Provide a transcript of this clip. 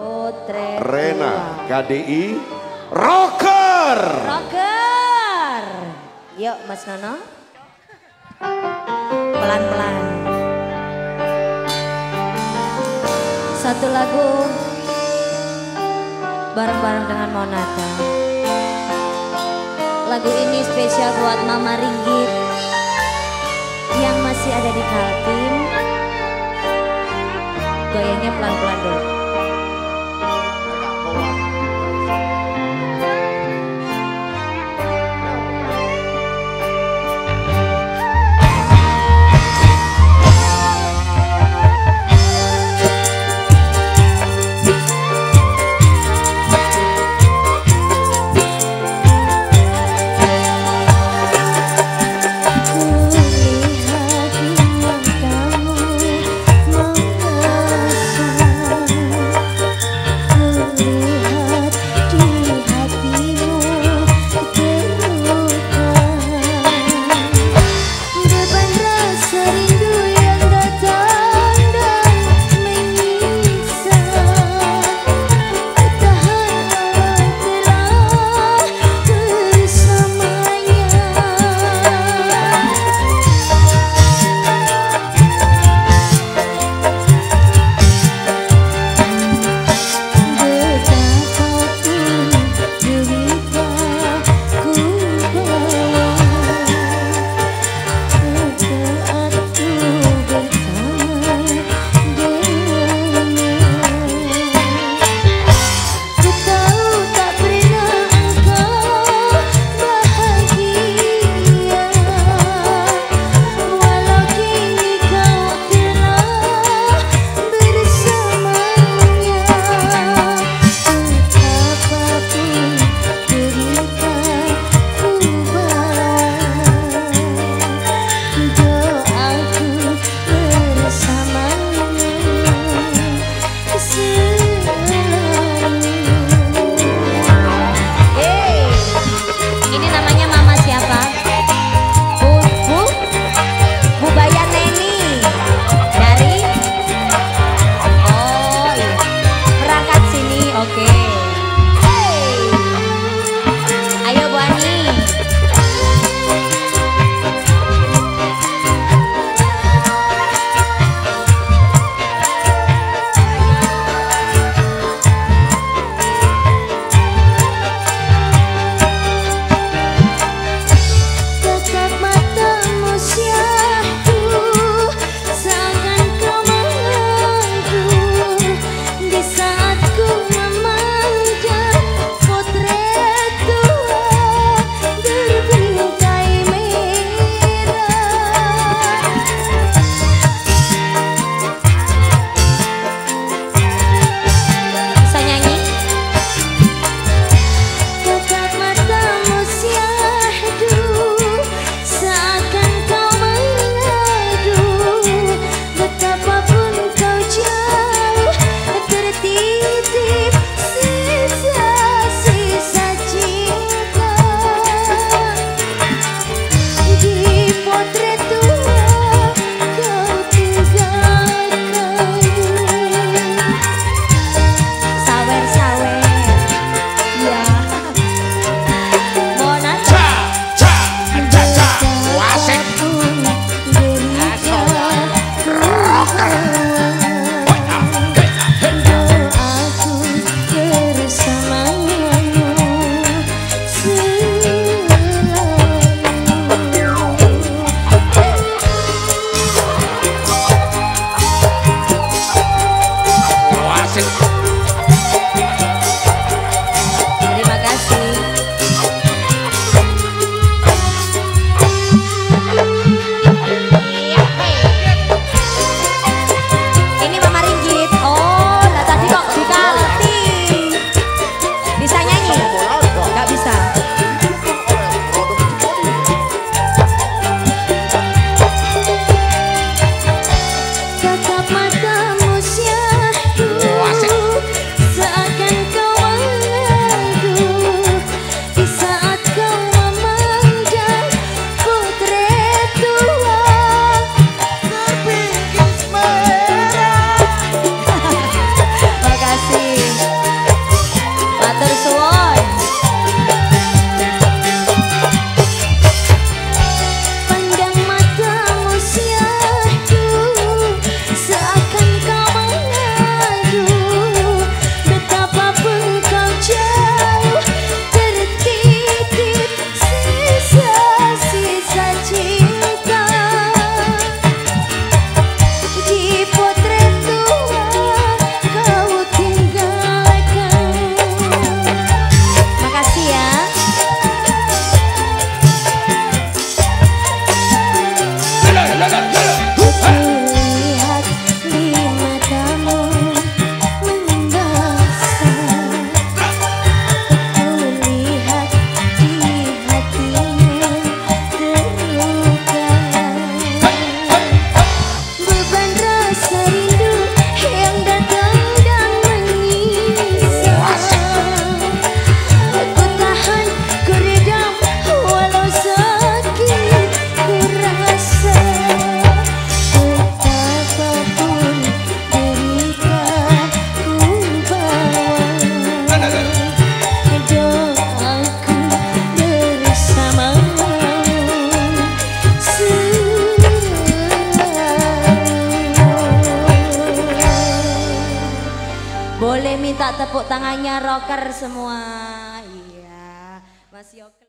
Putre Rena KDI Rocker. Rocker. Yuk Mas Nono. Pelan-pelan. Satu lagu bareng-bareng dengan Monata. Lagu ini spesial buat Mama Ringgit yang masih ada di Kaltim. Goyangnya pelan-pelan dulu. Minta tepuk tangannya rocker semua. Iya. Mas Yoga.